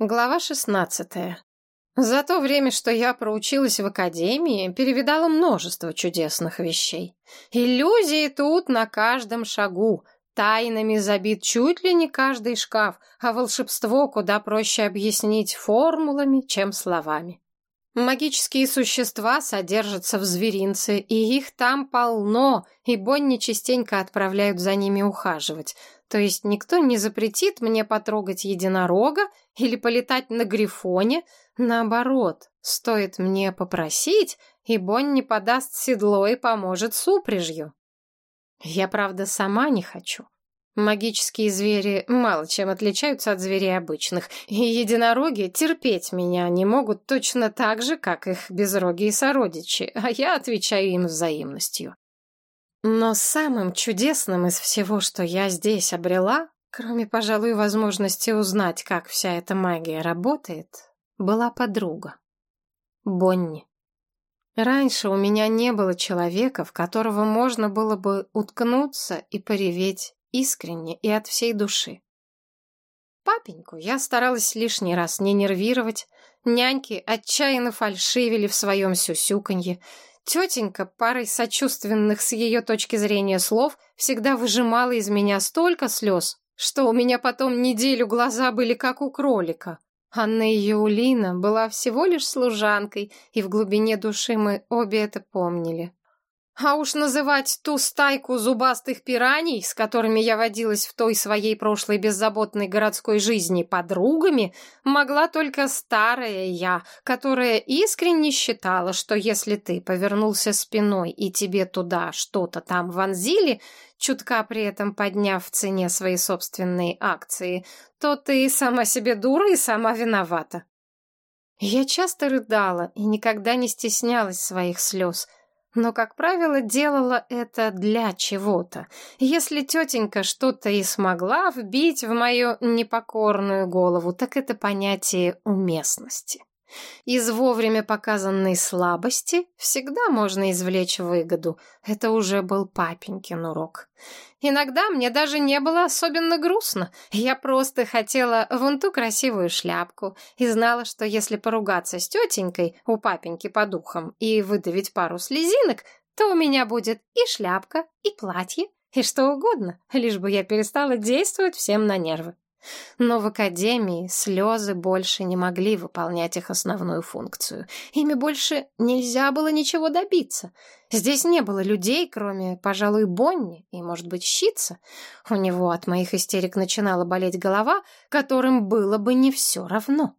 Глава шестнадцатая. За то время, что я проучилась в академии, перевидала множество чудесных вещей. Иллюзии тут на каждом шагу, тайнами забит чуть ли не каждый шкаф, а волшебство куда проще объяснить формулами, чем словами. Магические существа содержатся в зверинце, и их там полно, и Бонни частенько отправляют за ними ухаживать. То есть никто не запретит мне потрогать единорога или полетать на грифоне. Наоборот, стоит мне попросить, и Бонни подаст седло и поможет с упряжью. Я, правда, сама не хочу. Магические звери мало чем отличаются от зверей обычных, и единороги терпеть меня не могут точно так же, как их безрогие сородичи, а я отвечаю им взаимностью. Но самым чудесным из всего, что я здесь обрела, кроме, пожалуй, возможности узнать, как вся эта магия работает, была подруга. Бонни. Раньше у меня не было человека, в которого можно было бы уткнуться и пореветь искренне и от всей души. Папеньку я старалась лишний раз не нервировать, няньки отчаянно фальшивили в своем сюсюканье, тетенька парой сочувственных с ее точки зрения слов всегда выжимала из меня столько слез, что у меня потом неделю глаза были как у кролика. Анна Юлина была всего лишь служанкой, и в глубине души мы обе это помнили. А уж называть ту стайку зубастых пираний, с которыми я водилась в той своей прошлой беззаботной городской жизни подругами, могла только старая я, которая искренне считала, что если ты повернулся спиной и тебе туда что-то там вонзили, чутка при этом подняв в цене свои собственные акции, то ты сама себе дура и сама виновата. Я часто рыдала и никогда не стеснялась своих слез — но, как правило, делала это для чего-то. Если тетенька что-то и смогла вбить в мою непокорную голову, так это понятие уместности. Из вовремя показанной слабости всегда можно извлечь выгоду. Это уже был папенькин урок. Иногда мне даже не было особенно грустно. Я просто хотела вон ту красивую шляпку и знала, что если поругаться с тетенькой у папеньки по духам и выдавить пару слезинок, то у меня будет и шляпка, и платье, и что угодно, лишь бы я перестала действовать всем на нервы. Но в академии слезы больше не могли выполнять их основную функцию. Ими больше нельзя было ничего добиться. Здесь не было людей, кроме, пожалуй, Бонни и, может быть, Щица. У него от моих истерик начинала болеть голова, которым было бы не все равно.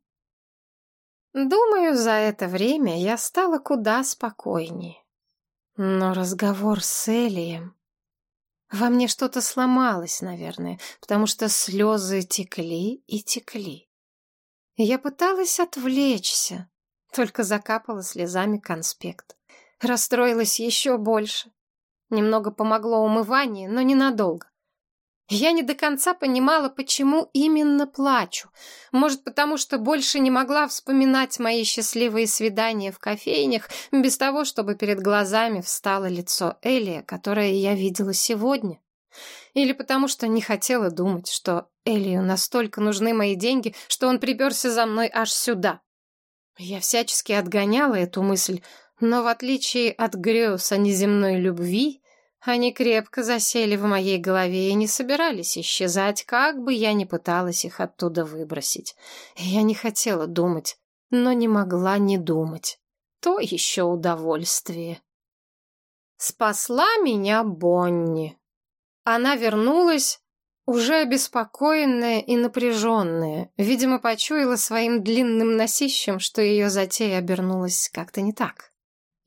Думаю, за это время я стала куда спокойнее. Но разговор с Элием во мне что-то сломалось, наверное, потому что слезы текли и текли. Я пыталась отвлечься, только закапала слезами конспект. Расстроилась еще больше. Немного помогло умывание, но ненадолго. Я не до конца понимала, почему именно плачу. Может, потому что больше не могла вспоминать мои счастливые свидания в кофейнях, без того, чтобы перед глазами встало лицо Элия, которое я видела сегодня. Или потому что не хотела думать, что Элию настолько нужны мои деньги, что он приперся за мной аж сюда. Я всячески отгоняла эту мысль, но в отличие от о неземной любви, они крепко засели в моей голове и не собирались исчезать, как бы я ни пыталась их оттуда выбросить. Я не хотела думать, но не могла не думать. То еще удовольствие. Спасла меня Бонни. Она вернулась, уже обеспокоенная и напряженная, видимо, почуяла своим длинным носищем, что ее затея обернулась как-то не так.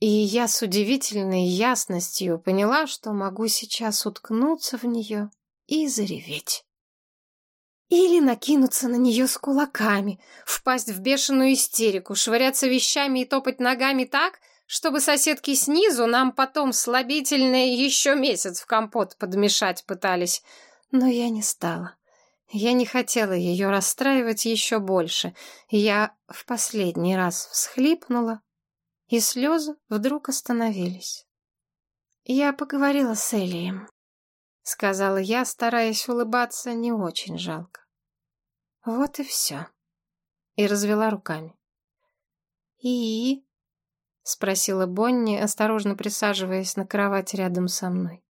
И я с удивительной ясностью поняла, что могу сейчас уткнуться в нее и зареветь. Или накинуться на нее с кулаками, впасть в бешеную истерику, швыряться вещами и топать ногами так, чтобы соседки снизу нам потом слабительное еще месяц в компот подмешать пытались. Но я не стала. Я не хотела ее расстраивать еще больше. Я в последний раз всхлипнула, и слезы вдруг остановились. «Я поговорила с Элием», — сказала я, стараясь улыбаться не очень жалко. Вот и все. и развела руками. «И?» — спросила Бонни, осторожно присаживаясь на кровать рядом со мной.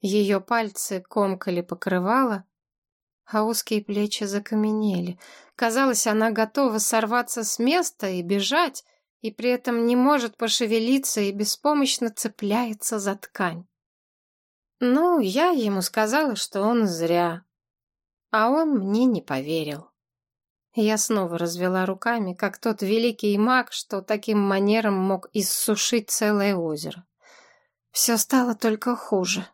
Ее пальцы комкали покрывало, а узкие плечи закаменели. Казалось, она готова сорваться с места и бежать, и при этом не может пошевелиться и беспомощно цепляется за ткань. Ну, я ему сказала, что он зря, а он мне не поверил. Я снова развела руками, как тот великий маг, что таким манером мог иссушить целое озеро. Все стало только хуже.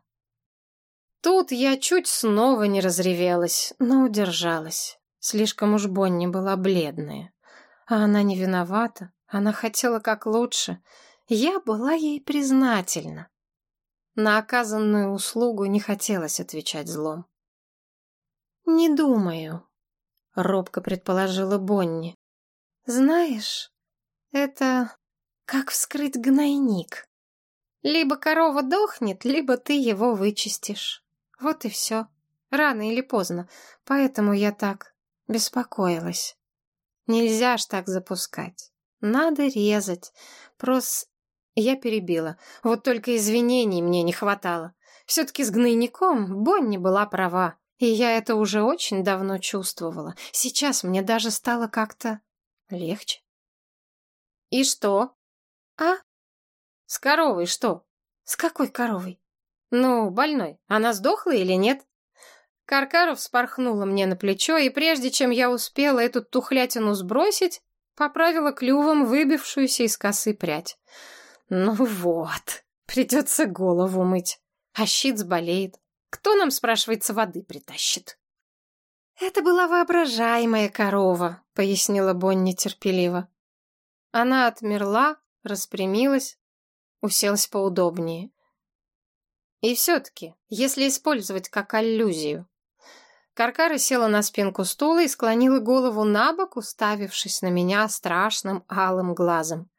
Тут я чуть снова не разревелась, но удержалась. Слишком уж Бонни была бледная. А она не виновата, она хотела как лучше. Я была ей признательна. На оказанную услугу не хотелось отвечать злом. «Не думаю», — робко предположила Бонни. «Знаешь, это как вскрыть гнойник. Либо корова дохнет, либо ты его вычистишь. Вот и все. Рано или поздно. Поэтому я так беспокоилась. Нельзя ж так запускать. Надо резать. Просто я перебила. Вот только извинений мне не хватало. Все-таки с гнойником Бонни была права. И я это уже очень давно чувствовала. Сейчас мне даже стало как-то легче. И что? А? С коровой что? С какой коровой? Ну, больной. Она сдохла или нет? Каркаров спорхнула мне на плечо, и прежде чем я успела эту тухлятину сбросить, поправила клювом выбившуюся из косы прядь. Ну вот, придется голову мыть. А щит сболеет. Кто нам, спрашивается, воды притащит? Это была воображаемая корова, пояснила Бонни терпеливо. Она отмерла, распрямилась, уселась поудобнее. И все-таки, если использовать как аллюзию. Каркара села на спинку стула и склонила голову на бок, уставившись на меня страшным алым глазом.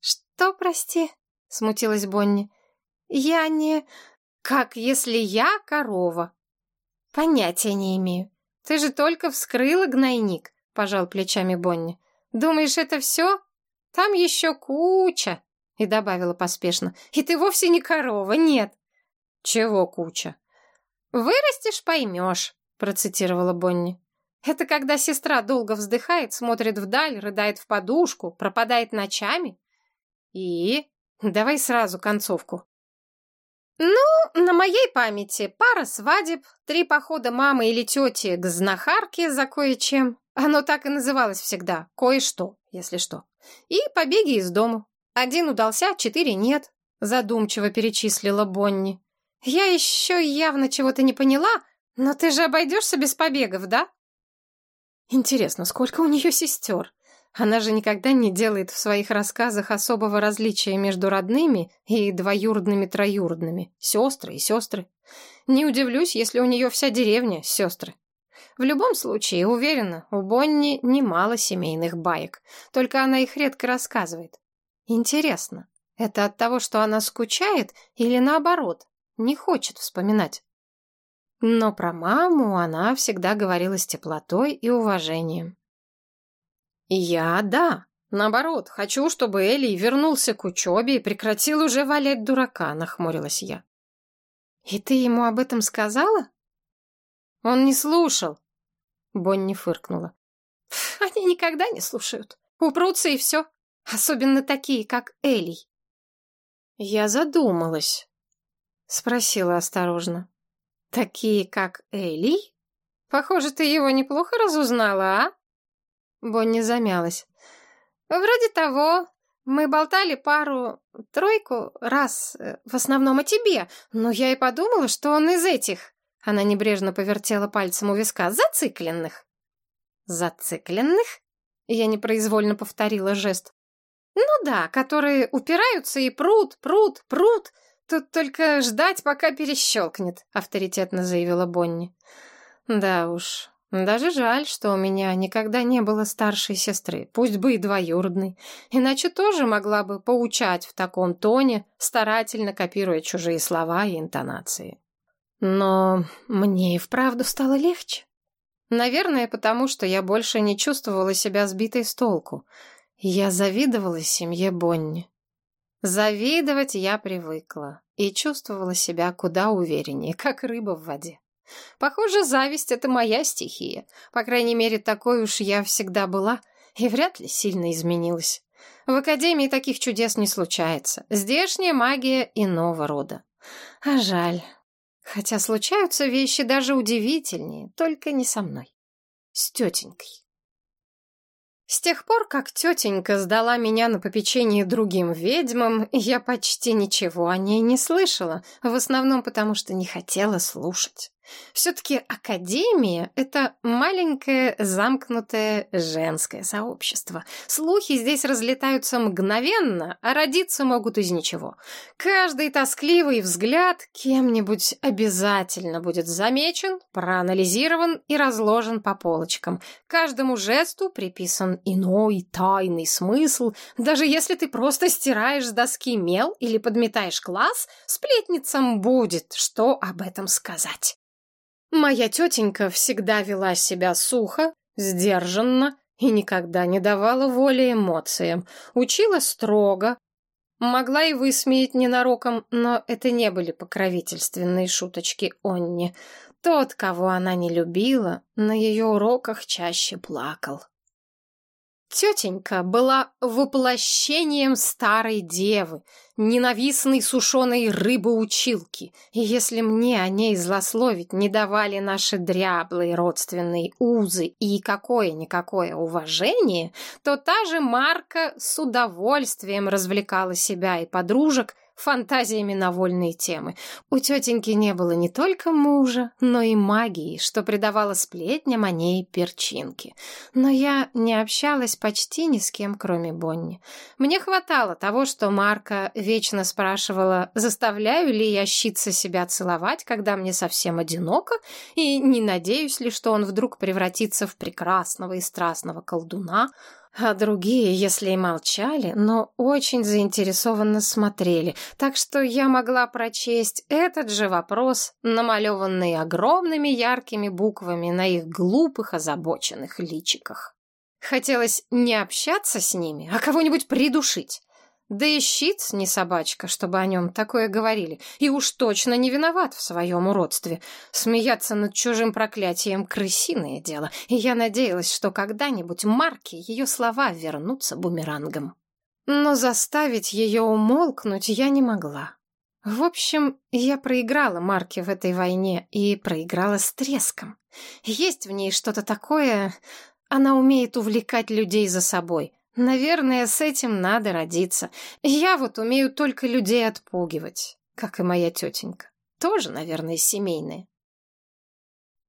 «Что, прости?» — смутилась Бонни. «Я не...» «Как, если я корова?» «Понятия не имею. Ты же только вскрыла гнойник», — пожал плечами Бонни. «Думаешь, это все? Там еще куча!» И добавила поспешно. «И ты вовсе не корова, нет!» «Чего куча?» «Вырастешь, поймешь», — процитировала Бонни. «Это когда сестра долго вздыхает, смотрит вдаль, рыдает в подушку, пропадает ночами. И... Давай сразу концовку. Ну, на моей памяти пара свадеб, три похода мамы или тети к знахарке за кое-чем. Оно так и называлось всегда, кое-что, если что. И побеги из дому. Один удался, четыре нет, задумчиво перечислила Бонни. Я еще явно чего-то не поняла, но ты же обойдешься без побегов, да? Интересно, сколько у нее сестер? Она же никогда не делает в своих рассказах особого различия между родными и двоюродными-троюродными, сестры и сестры. Не удивлюсь, если у нее вся деревня сестры. В любом случае, уверена, у Бонни немало семейных баек, только она их редко рассказывает. Интересно, это от того, что она скучает или наоборот, не хочет вспоминать? Но про маму она всегда говорила с теплотой и уважением. «Я — да. Наоборот, хочу, чтобы Элли вернулся к учебе и прекратил уже валять дурака», — нахмурилась я. «И ты ему об этом сказала?» «Он не слушал», — Бонни фыркнула. «Они никогда не слушают. Упрутся и все. Особенно такие, как Элли». Я задумалась, — спросила осторожно. «Такие, как Элли? Похоже, ты его неплохо разузнала, а?» Бонни замялась. «Вроде того. Мы болтали пару, тройку раз, э, в основном о тебе, но я и подумала, что он из этих...» Она небрежно повертела пальцем у виска. «Зацикленных». «Зацикленных?» Я непроизвольно повторила жест. «Ну да, которые упираются и прут, прут, прут. Тут только ждать, пока перещелкнет», — авторитетно заявила Бонни. «Да уж, даже жаль, что у меня никогда не было старшей сестры, пусть бы и двоюродной, иначе тоже могла бы поучать в таком тоне, старательно копируя чужие слова и интонации. Но мне и вправду стало легче. Наверное, потому что я больше не чувствовала себя сбитой с толку. Я завидовала семье Бонни. Завидовать я привыкла и чувствовала себя куда увереннее, как рыба в воде. Похоже, зависть — это моя стихия. По крайней мере, такой уж я всегда была и вряд ли сильно изменилась. В Академии таких чудес не случается. Здешняя магия иного рода. А жаль. Хотя случаются вещи даже удивительнее, только не со мной. С тетенькой. С тех пор, как тетенька сдала меня на попечение другим ведьмам, я почти ничего о ней не слышала, в основном потому, что не хотела слушать. Все-таки академия — это маленькое замкнутое женское сообщество. Слухи здесь разлетаются мгновенно, а родиться могут из ничего. Каждый тоскливый взгляд кем-нибудь обязательно будет замечен, проанализирован и разложен по полочкам. Каждому жесту приписан иной тайный смысл. Даже если ты просто стираешь с доски мел или подметаешь класс, сплетницам будет что об этом сказать. Моя тетенька всегда вела себя сухо, сдержанно и никогда не давала воли эмоциям. Учила строго, могла и высмеять ненароком, но это не были покровительственные шуточки Онни. Тот, кого она не любила, на ее уроках чаще плакал. Тетенька была воплощением старой девы, ненавистной сушеной рыбы-училки, и если мне о ней злословить не давали наши дряблые родственные узы и какое-никакое уважение, то та же Марка с удовольствием развлекала себя и подружек фантазиями на вольные темы. У тетеньки не было не только мужа, но и магии, что придавало сплетням о ней перчинки. Но я не общалась почти ни с кем, кроме Бонни. Мне хватало того, что Марка вечно спрашивала, заставляю ли я щиться себя целовать, когда мне совсем одиноко, и не надеюсь ли, что он вдруг превратится в прекрасного и страстного колдуна, а другие, если и молчали, но очень заинтересованно смотрели, так что я могла прочесть этот же вопрос, намалеванный огромными яркими буквами на их глупых озабоченных личиках. Хотелось не общаться с ними, а кого-нибудь придушить. Да и щиц не собачка, чтобы о нем такое говорили, и уж точно не виноват в своем уродстве. Смеяться над чужим проклятием — крысиное дело, и я надеялась, что когда-нибудь Марке ее слова вернутся бумерангом. Но заставить ее умолкнуть я не могла. В общем, я проиграла Марке в этой войне и проиграла с треском. Есть в ней что-то такое... Она умеет увлекать людей за собой — Наверное, с этим надо родиться. Я вот умею только людей отпугивать, как и моя тетенька. Тоже, наверное, семейные.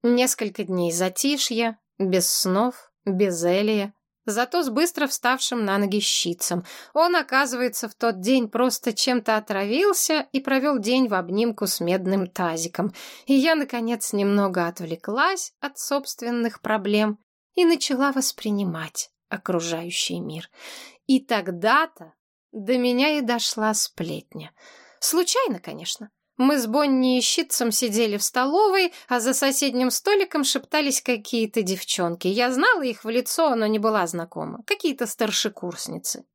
Несколько дней затишья, без снов, без Элия, зато с быстро вставшим на ноги щитцем. Он, оказывается, в тот день просто чем-то отравился и провел день в обнимку с медным тазиком. И я, наконец, немного отвлеклась от собственных проблем и начала воспринимать окружающий мир. И тогда-то до меня и дошла сплетня. Случайно, конечно. Мы с Бонни и Щитцем сидели в столовой, а за соседним столиком шептались какие-то девчонки. Я знала их в лицо, но не была знакома. Какие-то старшекурсницы.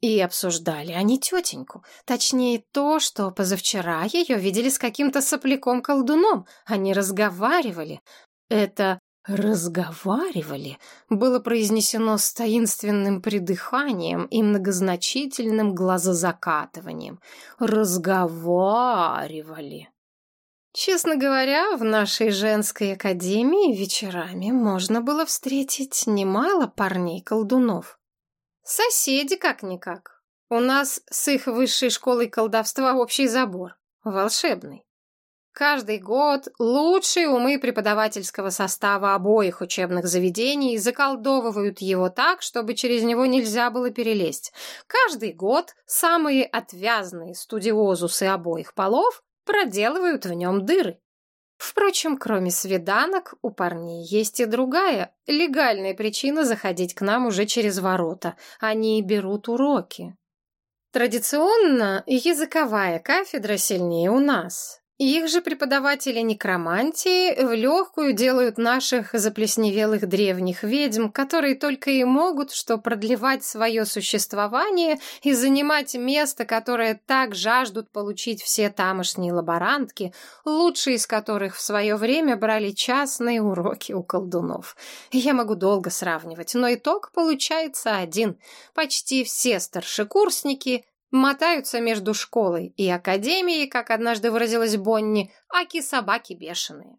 И обсуждали они тетеньку. Точнее, то, что позавчера ее видели с каким-то сопляком-колдуном. Они разговаривали. Это «Разговаривали» было произнесено с таинственным придыханием и многозначительным глазозакатыванием. «Разговаривали». Честно говоря, в нашей женской академии вечерами можно было встретить немало парней-колдунов. Соседи как-никак. У нас с их высшей школой колдовства общий забор. Волшебный. Каждый год лучшие умы преподавательского состава обоих учебных заведений заколдовывают его так, чтобы через него нельзя было перелезть. Каждый год самые отвязные студиозусы обоих полов проделывают в нем дыры. Впрочем, кроме свиданок, у парней есть и другая, легальная причина заходить к нам уже через ворота. Они берут уроки. Традиционно языковая кафедра сильнее у нас, Их же преподаватели некромантии в легкую делают наших заплесневелых древних ведьм, которые только и могут что продлевать свое существование и занимать место, которое так жаждут получить все тамошние лаборантки, лучшие из которых в свое время брали частные уроки у колдунов. Я могу долго сравнивать, но итог получается один. Почти все старшекурсники Мотаются между школой и академией, как однажды выразилась Бонни, аки собаки бешеные.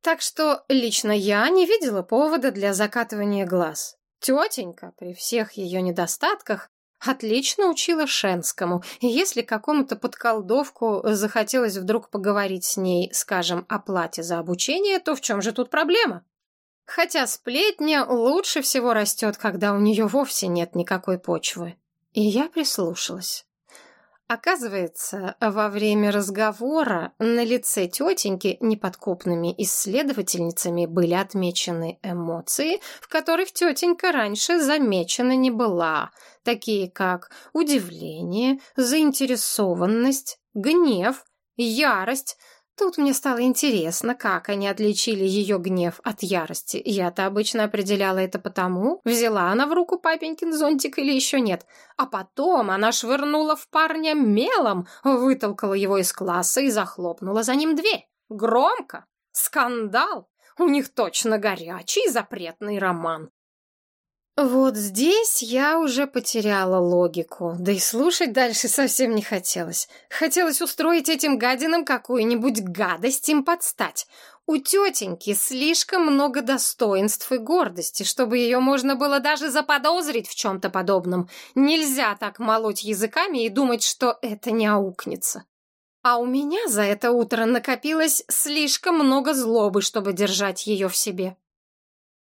Так что лично я не видела повода для закатывания глаз. Тетенька, при всех ее недостатках, отлично учила Шенскому, и если какому-то подколдовку захотелось вдруг поговорить с ней, скажем, о плате за обучение, то в чем же тут проблема? Хотя сплетня лучше всего растет, когда у нее вовсе нет никакой почвы. И я прислушалась. Оказывается, во время разговора на лице тетеньки неподкупными исследовательницами были отмечены эмоции, в которых тетенька раньше замечена не была, такие как удивление, заинтересованность, гнев, ярость, Тут мне стало интересно, как они отличили ее гнев от ярости. Я-то обычно определяла это потому, взяла она в руку папенькин зонтик или еще нет. А потом она швырнула в парня мелом, вытолкала его из класса и захлопнула за ним дверь. Громко! Скандал! У них точно горячий запретный роман. Вот здесь я уже потеряла логику, да и слушать дальше совсем не хотелось. Хотелось устроить этим гадинам какую-нибудь гадость им подстать. У тетеньки слишком много достоинств и гордости, чтобы ее можно было даже заподозрить в чем-то подобном. Нельзя так молоть языками и думать, что это не аукнется. А у меня за это утро накопилось слишком много злобы, чтобы держать ее в себе.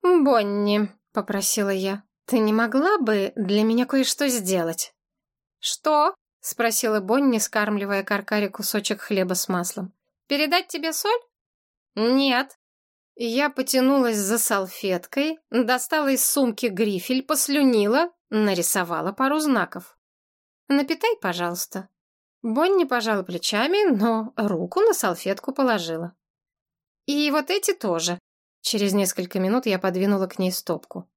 «Бонни», — попросила я. «Ты не могла бы для меня кое-что сделать?» «Что?» — спросила Бонни, скармливая Каркаре кусочек хлеба с маслом. «Передать тебе соль?» «Нет». Я потянулась за салфеткой, достала из сумки грифель, послюнила, нарисовала пару знаков. «Напитай, пожалуйста». Бонни пожала плечами, но руку на салфетку положила. «И вот эти тоже». Через несколько минут я подвинула к ней стопку.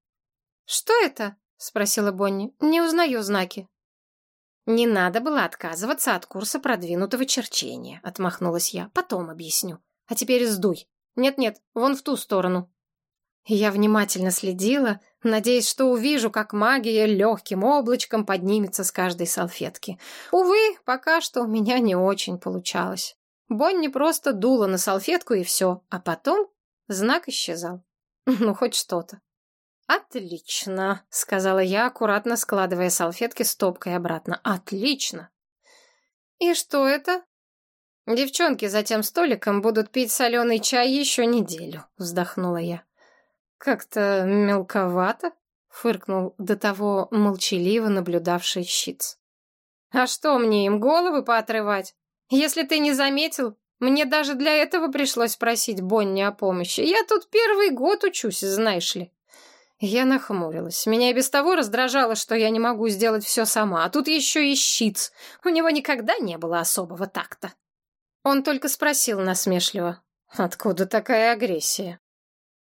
«Что это?» — спросила Бонни. «Не узнаю знаки». «Не надо было отказываться от курса продвинутого черчения», — отмахнулась я. «Потом объясню. А теперь сдуй. Нет-нет, вон в ту сторону». Я внимательно следила, надеясь, что увижу, как магия легким облачком поднимется с каждой салфетки. Увы, пока что у меня не очень получалось. Бонни просто дула на салфетку и все, а потом знак исчезал. Ну, хоть что-то. «Отлично», — сказала я, аккуратно складывая салфетки стопкой обратно. «Отлично!» «И что это?» «Девчонки за тем столиком будут пить соленый чай еще неделю», — вздохнула я. «Как-то мелковато», — фыркнул до того молчаливо наблюдавший щиц. «А что мне им головы поотрывать? Если ты не заметил, мне даже для этого пришлось просить Бонни о помощи. Я тут первый год учусь, знаешь ли». Я нахмурилась. Меня и без того раздражало, что я не могу сделать все сама, а тут еще и щиц. У него никогда не было особого такта. Он только спросил насмешливо, откуда такая агрессия?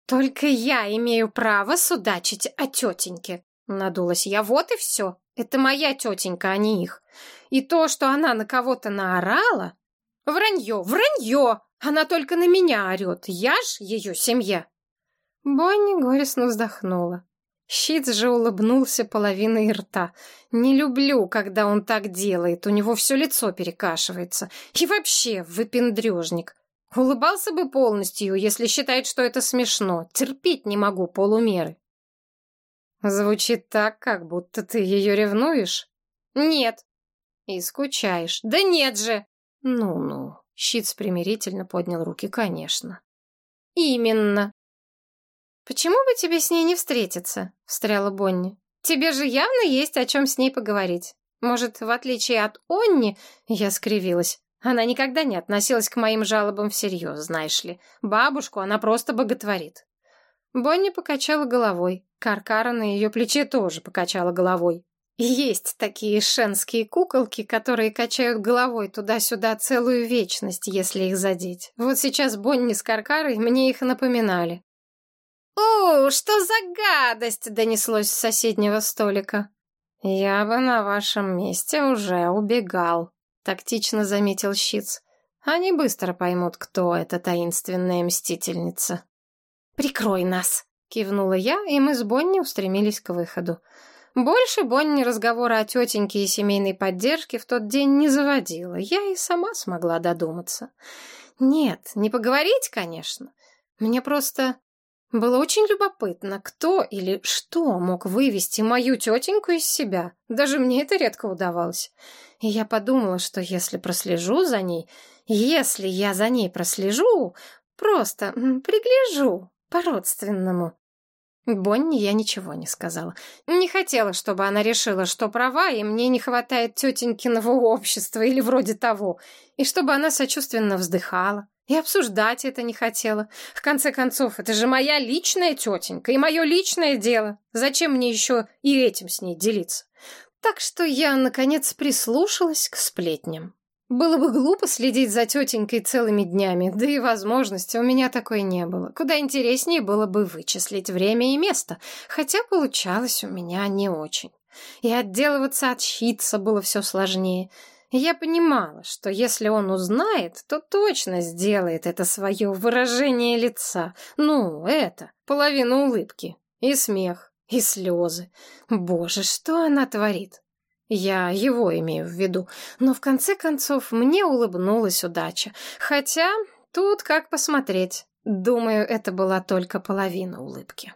«Только я имею право судачить о тетеньке», — надулась я. «Вот и все. Это моя тетенька, а не их. И то, что она на кого-то наорала... Вранье, вранье! Она только на меня орет. Я ж ее семья». Бонни горестно вздохнула. Щиц же улыбнулся половиной рта. «Не люблю, когда он так делает, у него все лицо перекашивается. И вообще, выпендрежник. Улыбался бы полностью, если считает, что это смешно. Терпеть не могу полумеры». Звучит так, как будто ты ее ревнуешь. «Нет». «И скучаешь». «Да нет же!» «Ну-ну». Щиц примирительно поднял руки, конечно. «Именно. «Почему бы тебе с ней не встретиться?» — встряла Бонни. «Тебе же явно есть о чем с ней поговорить. Может, в отличие от Онни...» — я скривилась. Она никогда не относилась к моим жалобам всерьез, знаешь ли. Бабушку она просто боготворит. Бонни покачала головой. Каркара на ее плече тоже покачала головой. Есть такие шенские куколки, которые качают головой туда-сюда целую вечность, если их задеть. Вот сейчас Бонни с Каркарой мне их напоминали. «О, что за гадость!» — донеслось с соседнего столика. «Я бы на вашем месте уже убегал», — тактично заметил Щиц. «Они быстро поймут, кто эта таинственная мстительница». «Прикрой нас!» — кивнула я, и мы с Бонни устремились к выходу. Больше Бонни разговора о тетеньке и семейной поддержке в тот день не заводила. Я и сама смогла додуматься. Нет, не поговорить, конечно. Мне просто было очень любопытно, кто или что мог вывести мою тетеньку из себя. Даже мне это редко удавалось. И я подумала, что если прослежу за ней, если я за ней прослежу, просто пригляжу по-родственному, Бонни я ничего не сказала. Не хотела, чтобы она решила, что права, и мне не хватает тетенькиного общества или вроде того, и чтобы она сочувственно вздыхала. И обсуждать это не хотела. В конце концов, это же моя личная тетенька и мое личное дело. Зачем мне еще и этим с ней делиться? Так что я, наконец, прислушалась к сплетням. Было бы глупо следить за тетенькой целыми днями, да и возможности у меня такой не было. Куда интереснее было бы вычислить время и место, хотя получалось у меня не очень. И отделываться от щитца было все сложнее. Я понимала, что если он узнает, то точно сделает это свое выражение лица. Ну, это, половина улыбки. И смех, и слезы. Боже, что она творит? Я его имею в виду. Но в конце концов мне улыбнулась удача. Хотя тут как посмотреть. Думаю, это была только половина улыбки.